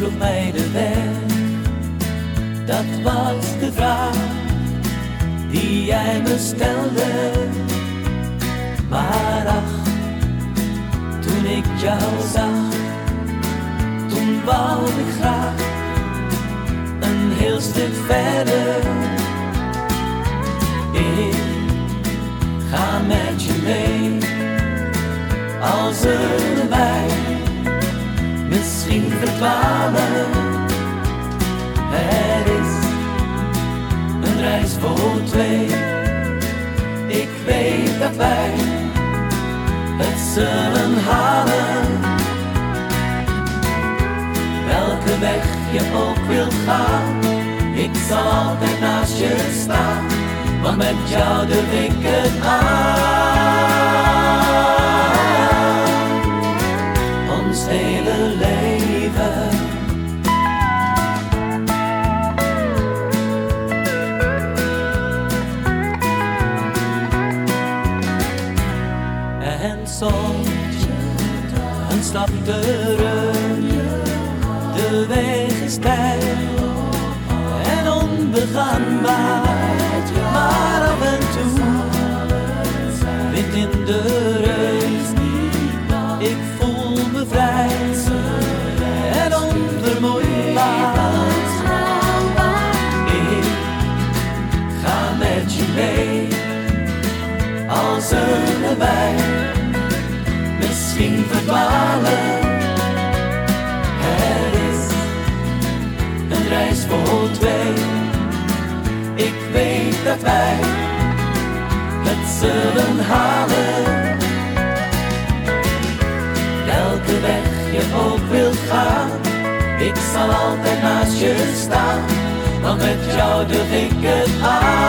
vroeg mij de weg, dat was de vraag die jij me stelde. Maar ach, toen ik jou zag, toen wou ik graag een heel stuk verder. Ik ga met je mee, als er voor twee. Ik weet dat wij het zullen halen. Welke weg je ook wilt gaan, ik zal altijd naast je staan. Want met jou durf ik het aan. Ons hele leven. Een stap terug. De weg is steil en onbegaanbaar. Maar af en toe wind in de rug. Ik voel me vrij en onvermoeibaar. Ik ga met je mee, al zullen wij misschien verdwalen. Het is een reis voor twee. Ik weet dat wij het zullen halen. Welke weg je ook wilt gaan, ik zal altijd naast je staan. Want met jou durf ik het aan.